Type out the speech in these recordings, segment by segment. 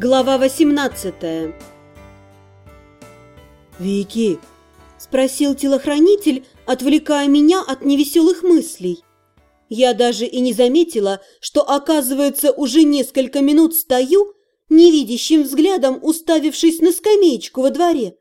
Глава 18 «Вики!» – спросил телохранитель, отвлекая меня от невеселых мыслей. Я даже и не заметила, что, оказывается, уже несколько минут стою, невидящим взглядом уставившись на скамеечку во дворе.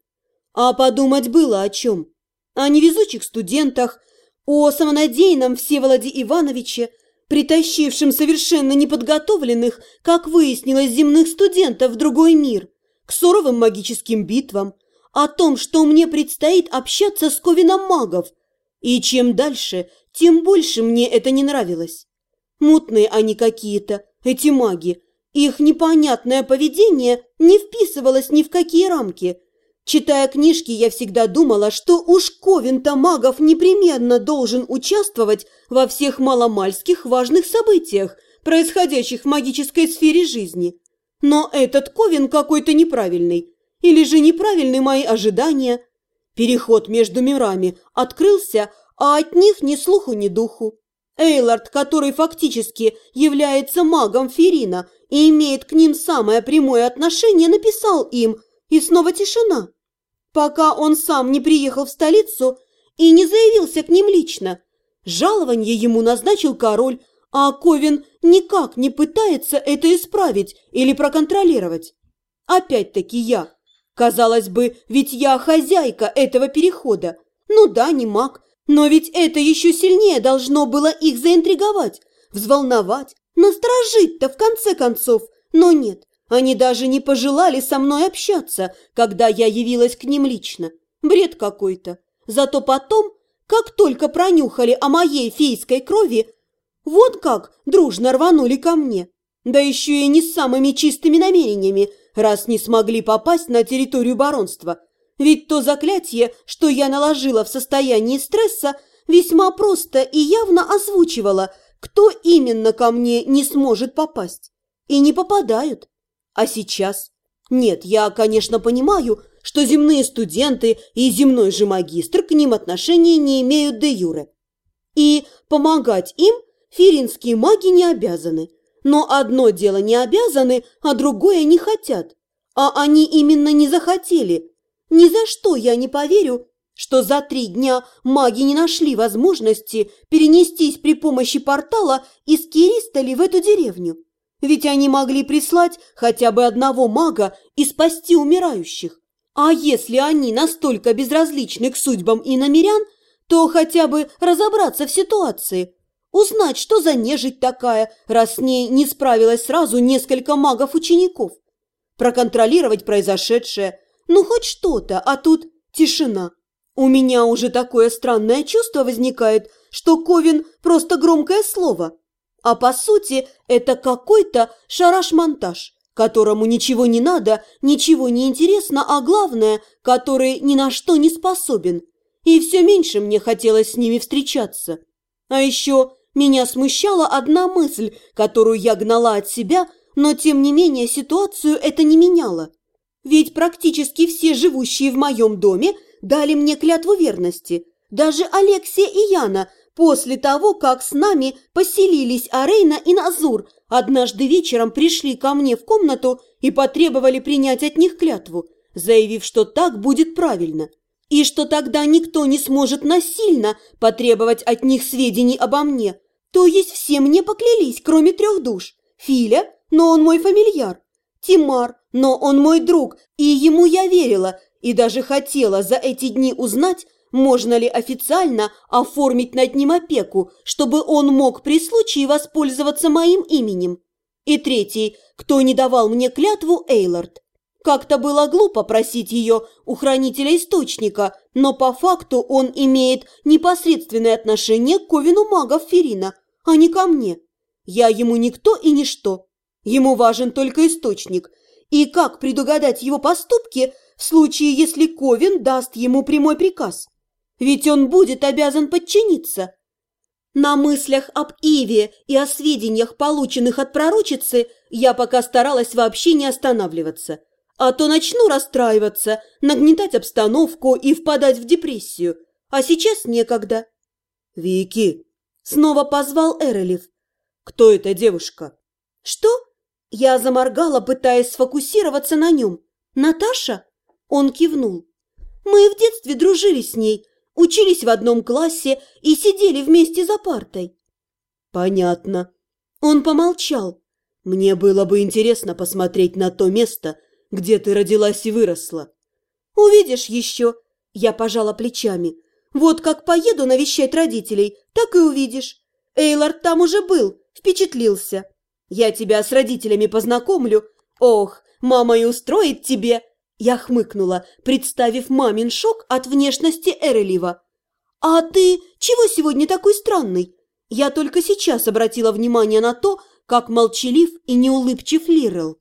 А подумать было о чем. О невезучих студентах, о самонадеянном Всеволоде Ивановиче, притащившим совершенно неподготовленных, как выяснилось, земных студентов в другой мир, к суровым магическим битвам, о том, что мне предстоит общаться с ковином магов. И чем дальше, тем больше мне это не нравилось. Мутные они какие-то, эти маги. Их непонятное поведение не вписывалось ни в какие рамки – Читая книжки, я всегда думала, что уж Ковен-то магов непременно должен участвовать во всех маломальских важных событиях, происходящих в магической сфере жизни. Но этот Ковен какой-то неправильный. Или же неправильны мои ожидания. Переход между мирами открылся, а от них ни слуху, ни духу. Эйлард, который фактически является магом Ферина и имеет к ним самое прямое отношение, написал им, и снова тишина пока он сам не приехал в столицу и не заявился к ним лично. Жалование ему назначил король, а Ковин никак не пытается это исправить или проконтролировать. Опять-таки я. Казалось бы, ведь я хозяйка этого перехода. Ну да, не маг, но ведь это еще сильнее должно было их заинтриговать, взволновать, насторожить-то в конце концов. Но нет, они даже не пожелали со мной общаться, когда я явилась к ним лично. Бред какой-то. Зато потом, как только пронюхали о моей фейской крови, вот как дружно рванули ко мне. Да еще и не с самыми чистыми намерениями, раз не смогли попасть на территорию баронства. Ведь то заклятие, что я наложила в состоянии стресса, весьма просто и явно озвучивало, кто именно ко мне не сможет попасть. И не попадают. А сейчас? Нет, я, конечно, понимаю, что земные студенты и земной же магистр к ним отношения не имеют де юре. И помогать им феринские маги не обязаны. Но одно дело не обязаны, а другое не хотят. А они именно не захотели. Ни за что я не поверю, что за три дня маги не нашли возможности перенестись при помощи портала из Киристоли в эту деревню. Ведь они могли прислать хотя бы одного мага и спасти умирающих. А если они настолько безразличны к судьбам и намерян, то хотя бы разобраться в ситуации. Узнать, что за нежить такая, раз с ней не справилось сразу несколько магов-учеников. Проконтролировать произошедшее. Ну, хоть что-то, а тут тишина. У меня уже такое странное чувство возникает, что Ковин – просто громкое слово. А по сути это какой-то шараш-монтаж, которому ничего не надо, ничего не интересно, а главное, который ни на что не способен. И все меньше мне хотелось с ними встречаться. А еще меня смущала одна мысль, которую я гнала от себя, но тем не менее ситуацию это не меняло. Ведь практически все живущие в моем доме дали мне клятву верности. Даже Алексия и Яна После того, как с нами поселились Арейна и Назур, однажды вечером пришли ко мне в комнату и потребовали принять от них клятву, заявив, что так будет правильно, и что тогда никто не сможет насильно потребовать от них сведений обо мне. То есть все мне поклялись, кроме трех душ. Филя, но он мой фамильяр. Тимар, но он мой друг, и ему я верила, и даже хотела за эти дни узнать, можно ли официально оформить над ним опеку, чтобы он мог при случае воспользоваться моим именем? И третий, кто не давал мне клятву, Эйлард. Как-то было глупо просить ее у хранителя источника, но по факту он имеет непосредственное отношение к ковину магов Ферина, а не ко мне. Я ему никто и ничто. Ему важен только источник. И как предугадать его поступки в случае, если Ковин даст ему прямой приказ? Ведь он будет обязан подчиниться. На мыслях об Иве и о сведениях, полученных от пророчицы, я пока старалась вообще не останавливаться. А то начну расстраиваться, нагнетать обстановку и впадать в депрессию. А сейчас некогда. «Вики!» – снова позвал Эрелев. «Кто эта девушка?» «Что?» Я заморгала, пытаясь сфокусироваться на нем. «Наташа?» Он кивнул. «Мы в детстве дружили с ней, учились в одном классе и сидели вместе за партой». «Понятно». Он помолчал. «Мне было бы интересно посмотреть на то место, где ты родилась и выросла». «Увидишь еще», – я пожала плечами. «Вот как поеду навещать родителей, так и увидишь. Эйлард там уже был, впечатлился. Я тебя с родителями познакомлю. Ох, мама и устроит тебе!» Я хмыкнула, представив мамин шок от внешности Эрелива. «А ты чего сегодня такой странный?» Я только сейчас обратила внимание на то, как молчалив и неулыбчив Лирел.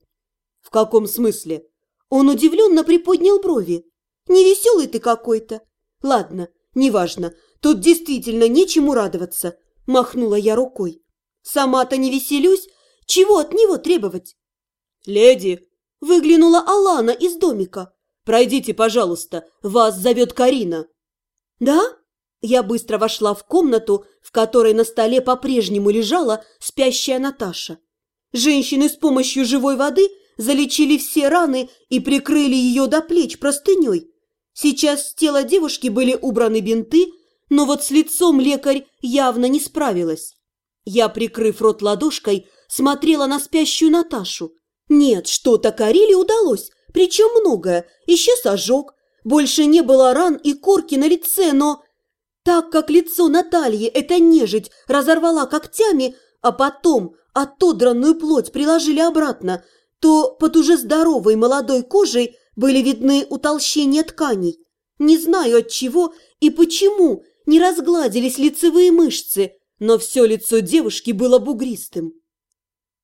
«В каком смысле?» Он удивленно приподнял брови. «Невеселый ты какой-то». «Ладно, неважно, тут действительно нечему радоваться», – махнула я рукой. «Сама-то не веселюсь, чего от него требовать?» «Леди!» – выглянула Алана из домика. «Пройдите, пожалуйста, вас зовет Карина». «Да?» Я быстро вошла в комнату, в которой на столе по-прежнему лежала спящая Наташа. Женщины с помощью живой воды залечили все раны и прикрыли ее до плеч простыней. Сейчас с тела девушки были убраны бинты, но вот с лицом лекарь явно не справилась. Я, прикрыв рот ладошкой, смотрела на спящую Наташу. Нет, что-то Кариле удалось, причем многое, исчез ожог. Больше не было ран и корки на лице, но... Так как лицо Натальи эта нежить разорвала когтями, а потом отодранную плоть приложили обратно, то под уже здоровой молодой кожей были видны утолщения тканей. Не знаю от чего и почему не разгладились лицевые мышцы, но все лицо девушки было бугристым.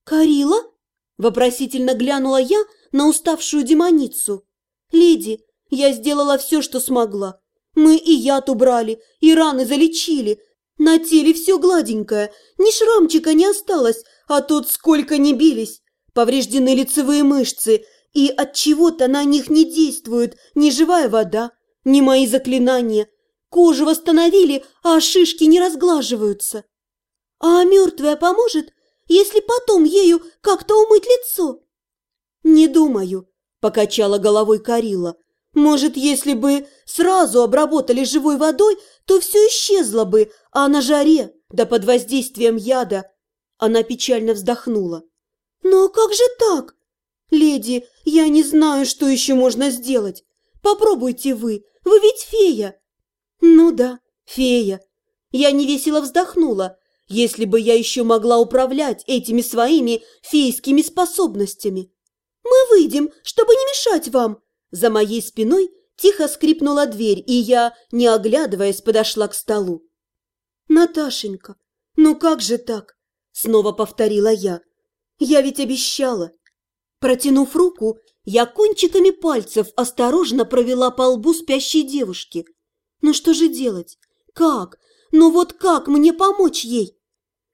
«Карила?» – вопросительно глянула я на уставшую демоницу. «Леди, я сделала все, что смогла. Мы и яд убрали, и раны залечили. На теле все гладенькое, ни шрамчика не осталось, а тут сколько не бились. Повреждены лицевые мышцы, и от чего-то на них не действует ни живая вода, ни мои заклинания. Кожу восстановили, а шишки не разглаживаются. А мертвая поможет, если потом ею как-то умыть лицо? Не думаю, покачала головой Карила. Может, если бы сразу обработали живой водой, то все исчезло бы, а на жаре, да под воздействием яда. Она печально вздохнула. «Но как же так? Леди, я не знаю, что еще можно сделать. Попробуйте вы, вы ведь фея». «Ну да, фея». Я невесело вздохнула. Если бы я еще могла управлять этими своими фейскими способностями. «Мы выйдем, чтобы не мешать вам», за моей спиной тихо скрипнула дверь, и я, не оглядываясь, подошла к столу. «Наташенька, ну как же так?» – снова повторила я. «Я ведь обещала». Протянув руку, я кончиками пальцев осторожно провела по лбу спящей девушки. «Ну что же делать? Как? Ну вот как мне помочь ей?»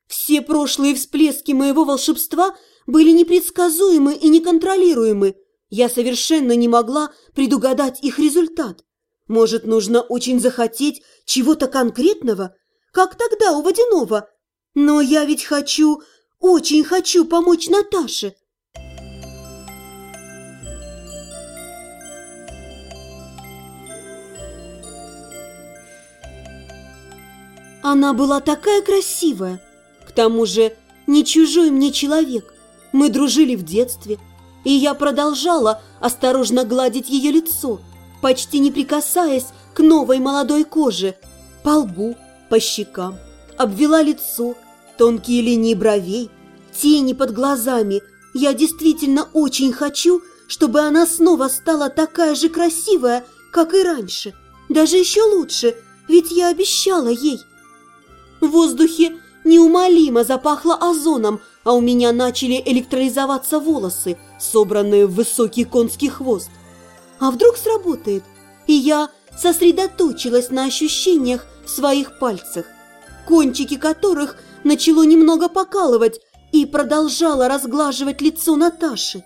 Все прошлые всплески моего волшебства были непредсказуемы и неконтролируемы, я совершенно не могла предугадать их результат. Может, нужно очень захотеть чего-то конкретного, как тогда у Водянова. Но я ведь хочу, очень хочу помочь Наташе. Она была такая красивая. К тому же не чужой мне человек. Мы дружили в детстве – и я продолжала осторожно гладить ее лицо, почти не прикасаясь к новой молодой коже, по лбу, по щекам, обвела лицо, тонкие линии бровей, тени под глазами. Я действительно очень хочу, чтобы она снова стала такая же красивая, как и раньше. Даже еще лучше, ведь я обещала ей. В воздухе неумолимо запахло озоном, а у меня начали электролизоваться волосы, собранные в высокий конский хвост. А вдруг сработает? И я сосредоточилась на ощущениях в своих пальцах, кончики которых начало немного покалывать и продолжала разглаживать лицо Наташи.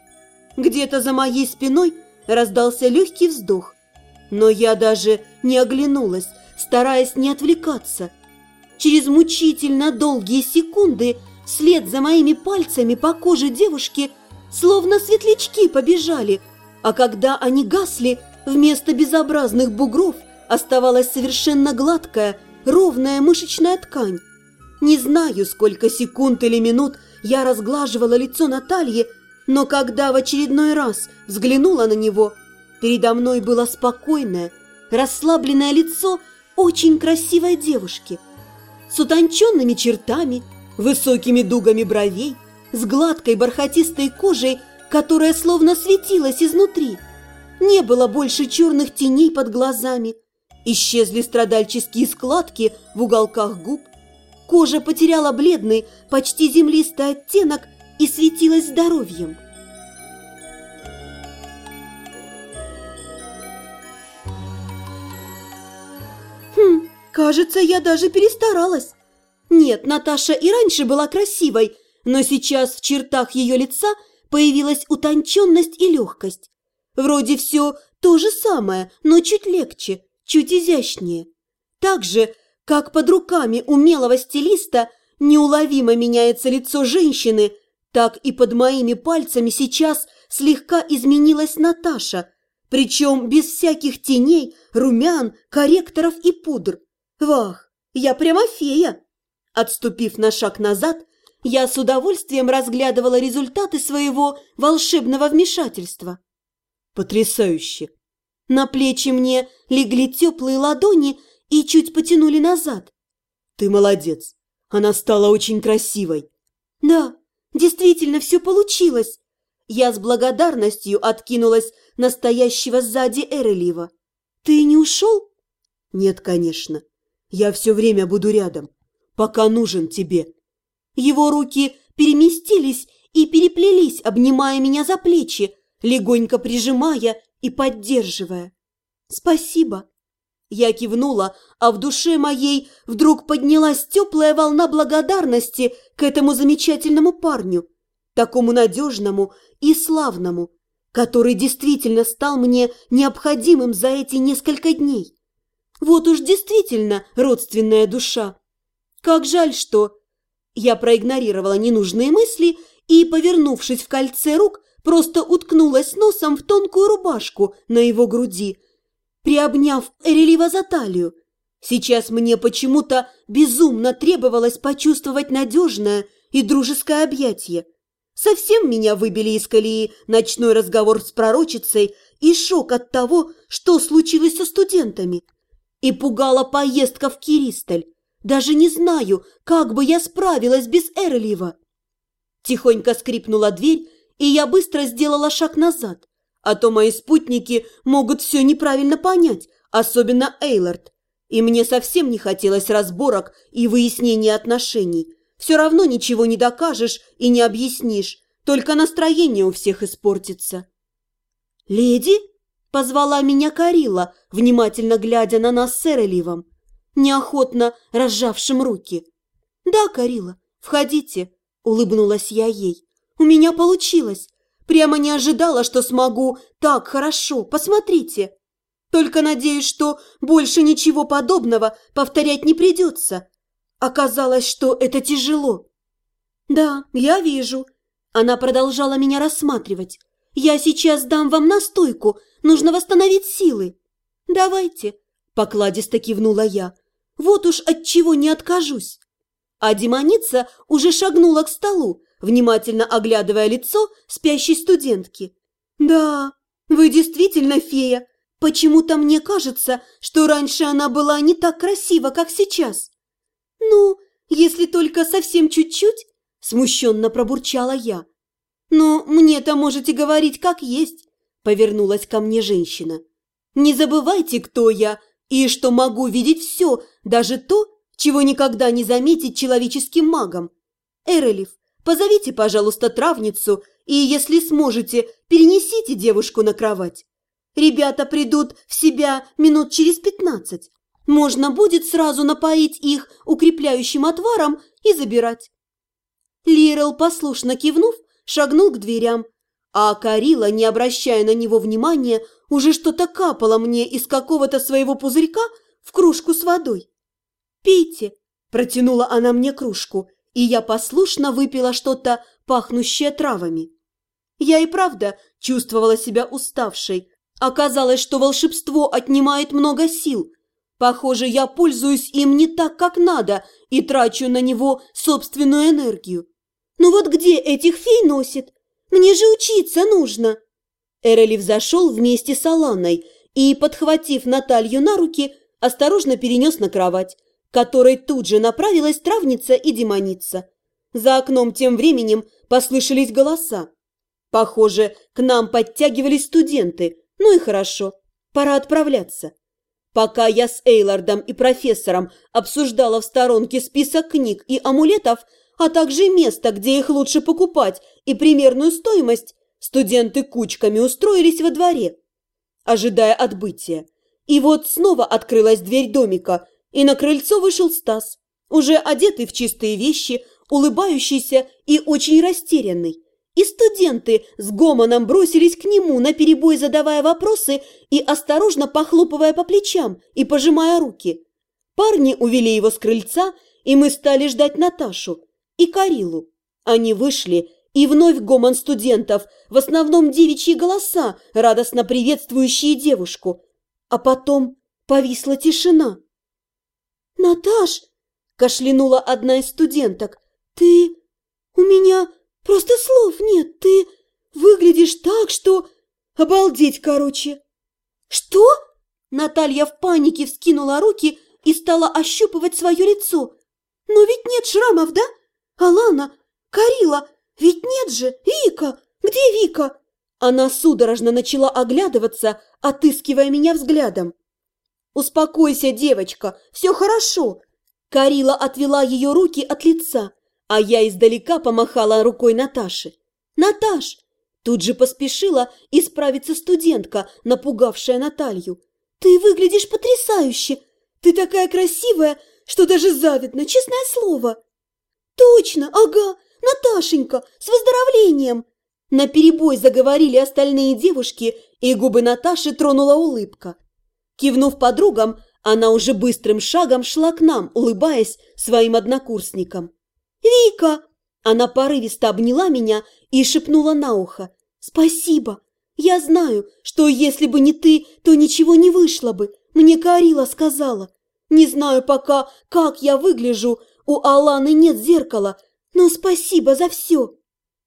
Где-то за моей спиной раздался легкий вздох, но я даже не оглянулась, стараясь не отвлекаться. Через мучительно долгие секунды – Вслед за моими пальцами по коже девушки словно светлячки побежали, а когда они гасли, вместо безобразных бугров оставалась совершенно гладкая, ровная мышечная ткань. Не знаю, сколько секунд или минут я разглаживала лицо Натальи, но когда в очередной раз взглянула на него, передо мной было спокойное, расслабленное лицо очень красивой девушки с утонченными чертами, высокими дугами бровей, с гладкой бархатистой кожей, которая словно светилась изнутри. Не было больше черных теней под глазами. Исчезли страдальческие складки в уголках губ. Кожа потеряла бледный, почти землистый оттенок и светилась здоровьем. Хм, кажется, я даже перестаралась. Нет, Наташа и раньше была красивой, но сейчас в чертах ее лица появилась утонченность и легкость. Вроде все то же самое, но чуть легче, чуть изящнее. Так же, как под руками умелого стилиста неуловимо меняется лицо женщины, так и под моими пальцами сейчас слегка изменилась Наташа, причем без всяких теней, румян, корректоров и пудр. Вах, я прямо фея! Отступив на шаг назад, я с удовольствием разглядывала результаты своего волшебного вмешательства. Потрясающе! На плечи мне легли теплые ладони и чуть потянули назад. Ты молодец. Она стала очень красивой. Да, действительно все получилось. Я с благодарностью откинулась настоящего сзади Эрелива. Ты не ушел? Нет, конечно. Я все время буду рядом, пока нужен тебе. Его руки переместились и переплелись, обнимая меня за плечи, легонько прижимая и поддерживая. «Спасибо!» Я кивнула, а в душе моей вдруг поднялась теплая волна благодарности к этому замечательному парню, такому надежному и славному, который действительно стал мне необходимым за эти несколько дней. Вот уж действительно родственная душа. Как жаль, что... Я проигнорировала ненужные мысли и, повернувшись в кольце рук, просто уткнулась носом в тонкую рубашку на его груди, приобняв Эрелива за талию. Сейчас мне почему-то безумно требовалось почувствовать надежное и дружеское объятие. Совсем меня выбили из колеи ночной разговор с пророчицей и шок от того, что случилось со студентами. И пугала поездка в Киристаль. Даже не знаю, как бы я справилась без Эрлива. Тихонько скрипнула дверь, и я быстро сделала шаг назад. А то мои спутники могут все неправильно понять, особенно Эйлард. И мне совсем не хотелось разборок и выяснения отношений. Все равно ничего не докажешь и не объяснишь, только настроение у всех испортится. «Леди?» – позвала меня Карила, внимательно глядя на нас с Эреливом, неохотно разжавшим руки. «Да, Карила, входите», – улыбнулась я ей. У меня получилось. Прямо не ожидала, что смогу так хорошо. Посмотрите. Только надеюсь, что больше ничего подобного повторять не придется. Оказалось, что это тяжело. Да, я вижу. Она продолжала меня рассматривать. Я сейчас дам вам настойку. Нужно восстановить силы. Давайте. Покладисто кивнула я. Вот уж от чего не откажусь. А демоница уже шагнула к столу, внимательно оглядывая лицо спящей студентки. «Да, вы действительно фея. Почему-то мне кажется, что раньше она была не так красива, как сейчас». «Ну, если только совсем чуть-чуть», – смущенно пробурчала я. «Но мне-то можете говорить как есть», – повернулась ко мне женщина. «Не забывайте, кто я и что могу видеть все, даже то, чего никогда не заметить человеческим магом. Эрелев, Позовите, пожалуйста, травницу и, если сможете, перенесите девушку на кровать. Ребята придут в себя минут через пятнадцать. Можно будет сразу напоить их укрепляющим отваром и забирать. Лирел, послушно кивнув, шагнул к дверям, а Карила, не обращая на него внимания, уже что-то капала мне из какого-то своего пузырька в кружку с водой. «Пейте!» – протянула она мне кружку – и я послушно выпила что-то, пахнущее травами. Я и правда чувствовала себя уставшей. Оказалось, что волшебство отнимает много сил. Похоже, я пользуюсь им не так, как надо, и трачу на него собственную энергию. Ну вот где этих фей носит? Мне же учиться нужно. Эрелив зашел вместе с Аланой и, подхватив Наталью на руки, осторожно перенес на кровать, которой тут же направилась травница и демоница. За окном тем временем послышались голоса. Похоже, к нам подтягивались студенты. Ну и хорошо, пора отправляться. Пока я с Эйлардом и профессором обсуждала в сторонке список книг и амулетов, а также место, где их лучше покупать, и примерную стоимость, студенты кучками устроились во дворе, ожидая отбытия. И вот снова открылась дверь домика, и на крыльцо вышел Стас, уже одетый в чистые вещи, улыбающийся и очень растерянный. И студенты с гомоном бросились к нему, наперебой задавая вопросы и осторожно похлопывая по плечам и пожимая руки. Парни увели его с крыльца, и мы стали ждать Наташу и Карилу. Они вышли, и вновь гомон студентов, в основном девичьи голоса, радостно приветствующие девушку. А потом повисла тишина. «Наташ!» – кашлянула одна из студенток. «Ты... у меня просто слов нет. Ты выглядишь так, что... обалдеть, короче!» «Что?» Наталья в панике вскинула руки и стала ощупывать свое лицо. «Но ведь нет шрамов, да? Алана, Карила, ведь нет же! Вика! Где Вика?» Она судорожно начала оглядываться, отыскивая меня взглядом. «Успокойся, девочка, все хорошо!» Карила отвела ее руки от лица, а я издалека помахала рукой Наташи. «Наташ!» Тут же поспешила исправиться студентка, напугавшая Наталью. «Ты выглядишь потрясающе! Ты такая красивая, что даже завидно, честное слово!» «Точно, ага, Наташенька, с выздоровлением!» На перебой заговорили остальные девушки, и губы Наташи тронула улыбка. Кивнув подругам, она уже быстрым шагом шла к нам, улыбаясь своим однокурсникам. «Вика!» Она порывисто обняла меня и шепнула на ухо. «Спасибо! Я знаю, что если бы не ты, то ничего не вышло бы. Мне Карила сказала. Не знаю пока, как я выгляжу, у Аланы нет зеркала, но спасибо за все!»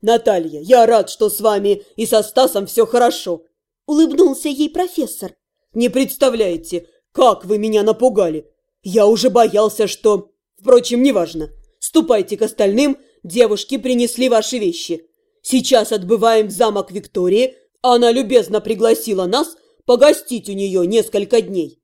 «Наталья, я рад, что с вами и со Стасом все хорошо!» Улыбнулся ей профессор. «Не представляете, как вы меня напугали! Я уже боялся, что... Впрочем, неважно. Ступайте к остальным, девушки принесли ваши вещи. Сейчас отбываем в замок Виктории, она любезно пригласила нас погостить у нее несколько дней.